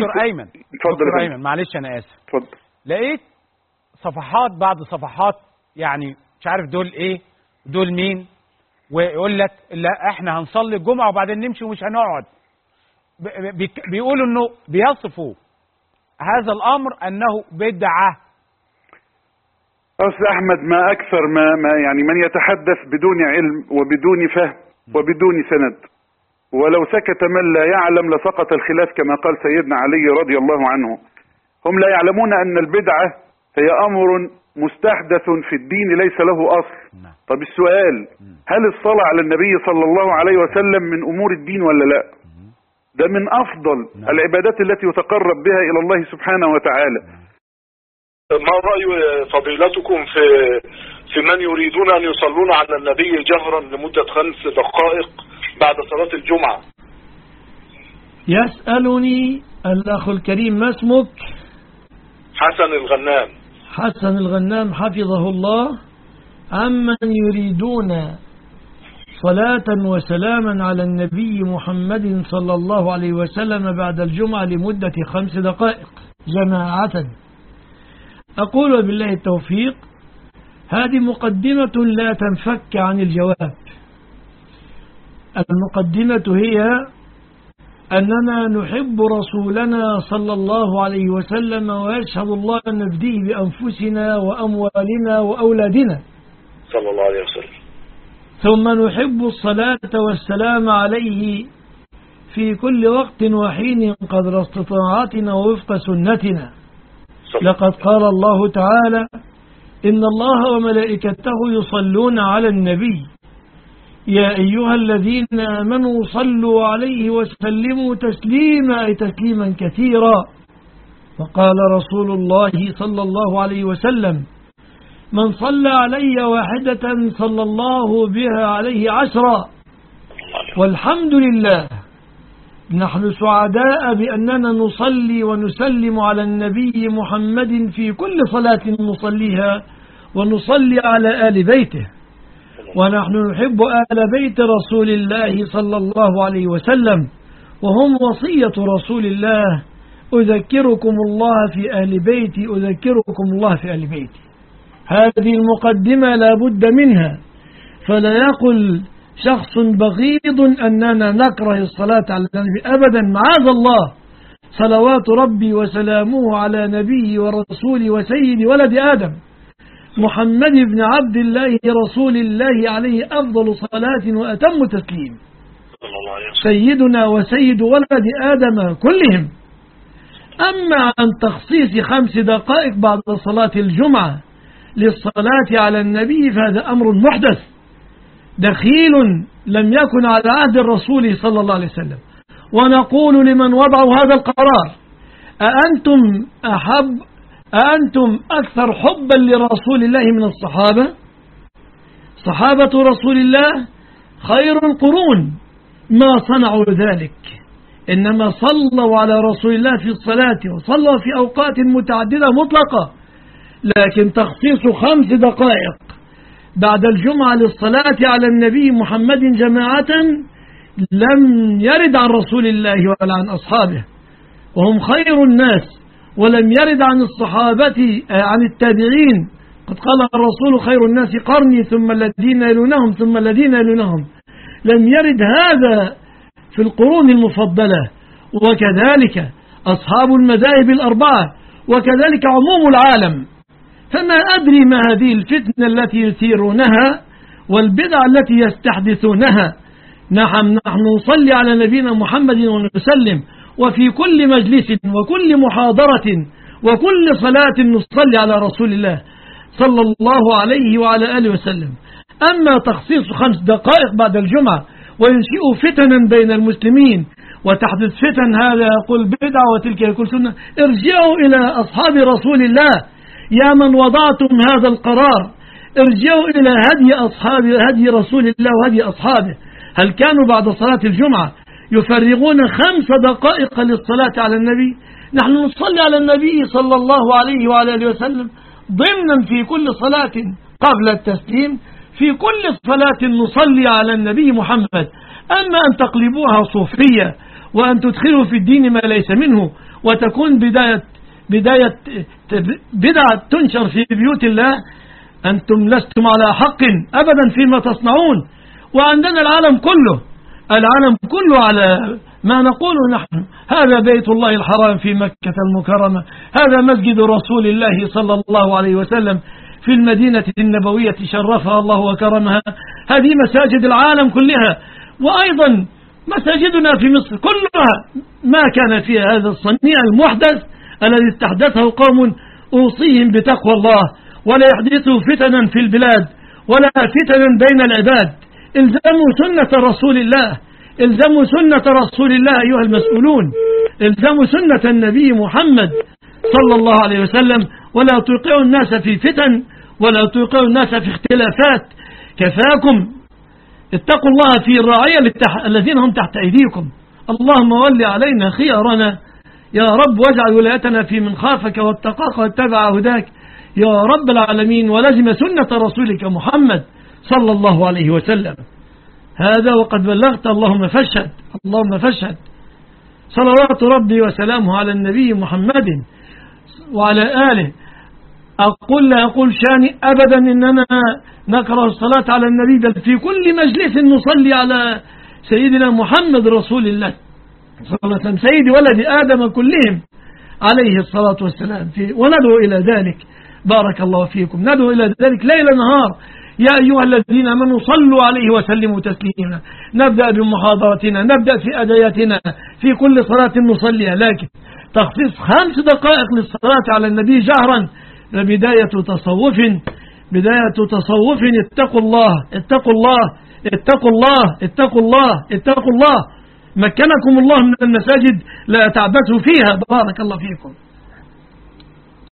دكتور أيمن. اتفضل دكتور. أيمن معلش أنا آسف. اتفضل. لقيت صفحات بعد صفحات يعني مش عارف دول إيه دول مين ويقول لك لا إحنا هنصلي الجمعة وبعدين نمشي ومش هنقعد. بيقولوا إنه بيصفوا هذا الأمر أنه بدعة. أستاذ أحمد ما أكثر ما, ما يعني من يتحدث بدون علم وبدون فهم وبدون سند؟ ولو سكت من لا يعلم لسقط الخلاف كما قال سيدنا علي رضي الله عنه. هم لا يعلمون أن البدعة هي أمر مستحدث في الدين ليس له أصل. نعم. طب السؤال هل الصلاة على النبي صلى الله عليه وسلم من أمور الدين ولا لا؟ ده من أفضل نعم. العبادات التي يتقرب بها إلى الله سبحانه وتعالى. ما رأي فضيلتكم في في من يريدون أن يصلون على النبي جهرا لمدة خمس دقائق؟ بعد صلاة الجمعة. يسألني الأخ الكريم ما اسمك؟ حسن الغنام. حسن الغنام حفظه الله. عمن يريدون صلاة وسلاما على النبي محمد صلى الله عليه وسلم بعد الجمعة لمدة خمس دقائق جماعة. أقول بالله التوفيق هذه مقدمة لا تنفك عن الجواب. المقدمة هي أننا نحب رسولنا صلى الله عليه وسلم ويشهد الله أن نفديه بأنفسنا وأموالنا وأولادنا. صلى الله عليه وسلم. ثم نحب الصلاة والسلام عليه في كل وقت وحين قدر استطاعتنا ووفق سنتنا. لقد قال الله تعالى إن الله وملائكته يصلون على النبي. يا أيها الذين آمنوا صلوا عليه وسلموا تسليما أي تسليما كثيرا. وقال رسول الله صلى الله عليه وسلم من صلى علي واحدة صلى الله بها عليه عشرا. والحمد لله نحن سعداء بأننا نصلي ونسلم على النبي محمد في كل صلاة نصليها ونصلي على آل بيته. ونحن نحب آل بيت رسول الله صلى الله عليه وسلم وهم وصية رسول الله. أذكركم الله في آل بيتي أذكركم الله في آل بيتي. هذه المقدمة لا بد منها. فلا يقل شخص بغيض أننا نكره الصلاة على النبي أبدا. معاذ الله. صلوات ربي وسلامه على نبيه ورسوله وسيد ولد آدم. محمد بن عبد الله رسول الله عليه أفضل صلاة وأتم تسليم. سيدنا وسيد ولد آدم كلهم. أما عن تخصيص خمس دقائق بعد صلاة الجمعة للصلاة على النبي فهذا أمر محدث. دخيل لم يكن على عهد الرسول صلى الله عليه وسلم. ونقول لمن وضعوا هذا القرار أأنتم أحب أأنتم أكثر حبا لرسول الله من الصحابة؟ صحابة رسول الله خير القرون. ما صنعوا ذلك. إنما صلوا على رسول الله في الصلاة وصلوا في أوقات متعددة مطلقة. لكن تخصيص خمس دقائق بعد الجمعة للصلاة على النبي محمد جماعة لم يرد عن رسول الله ولا عن أصحابه. وهم خير الناس. ولم يرد عن الصحابة آه، عن التابعين. قد قال الرسول خير الناس قرني ثم الذين يلونهم ثم الذين يلونهم. لم يرد هذا في القرون المفضلة. وكذلك أصحاب المذاهب الأربعة وكذلك عموم العالم. فما أدري ما هذه الفتنة التي يثيرونها والبدع التي يستحدثونها. نعم نحن نصلي على نبينا محمد ونسلم. وفي كل مجلس وكل محاضرة وكل صلاة نصلي على رسول الله صلى الله عليه وعلى آله وسلم. أما تخصيص خمس دقائق بعد الجمعة وينشئ فتنا بين المسلمين وتحدث فتن هذا يقول بدعة وتلك يقول سنة ارجعوا إلى أصحاب رسول الله. يا من وضعتم هذا القرار ارجعوا إلى هدي أصحاب هدي رسول الله وهدي أصحابه. هل كانوا بعد صلاة الجمعة؟ يفرغون خمس دقائق للصلاة على النبي. نحن نصلي على النبي صلى الله عليه وعلى آله وسلم ضمنا في كل صلاة قبل التسليم في كل صلاة نصلي على النبي محمد. أما أن تقلبوها صوفية وأن تدخلوا في الدين ما ليس منه وتكون بداية بداية بدعة تنشر في بيوت الله أنتم لستم على حق أبدا فيما تصنعون. وعندنا العالم كله. العالم كله على ما نقول نحن. هذا بيت الله الحرام في مكة المكرمة. هذا مسجد رسول الله صلى الله عليه وسلم في المدينة النبوية شرفها الله وكرمها. هذه مساجد العالم كلها. وأيضا مساجدنا في مصر كلها ما كان فيها هذا الصنيع المحدث الذي استحدثه قوم أوصيهم بتقوى الله ولا يحدثوا فتنا في البلاد ولا فتنا بين العباد. الزموا سنة رسول الله. الزموا سنة رسول الله أيها المسؤولون. الزموا سنة النبي محمد صلى الله عليه وسلم. ولا توقعوا الناس في فتن ولا توقعوا الناس في اختلافات. كفاكم. اتقوا الله في الرعية الذين هم تحت أيديكم. اللهم ول علينا خيارنا. يا رب واجعل ولايتنا في من خافك واتقاك واتبع هداك. يا رب العالمين. ولزم سنة رسولك محمد صلى الله عليه وسلم. هذا وقد بلغت اللهم فاشهد اللهم فاشهد. صلوات ربي وسلامه على النبي محمد وعلى آله. أقول لا أقول شاني أبدا إننا نكره الصلاة على النبي بل في كل مجلس نصلي على سيدنا محمد رسول الله صلى الله عليه وسلم سيد ولد آدم كلهم عليه الصلاة والسلام. في وندعو إلى ذلك. بارك الله فيكم. ندعو إلى ذلك ليل نهار. يا أيها الذين آمنوا صلوا عليه وسلموا تسليما. نبدأ بمحاضرتنا نبدأ في أدياتنا في كل صلاة نصليها. لكن تخصيص خمس دقائق للصلاة على النبي جهرا. بداية تصوف بداية تصوف. اتقوا الله اتقوا الله اتقوا الله اتقوا الله اتقوا الله. مكنكم الله من المساجد. لا تعبثوا فيها. بارك الله فيكم.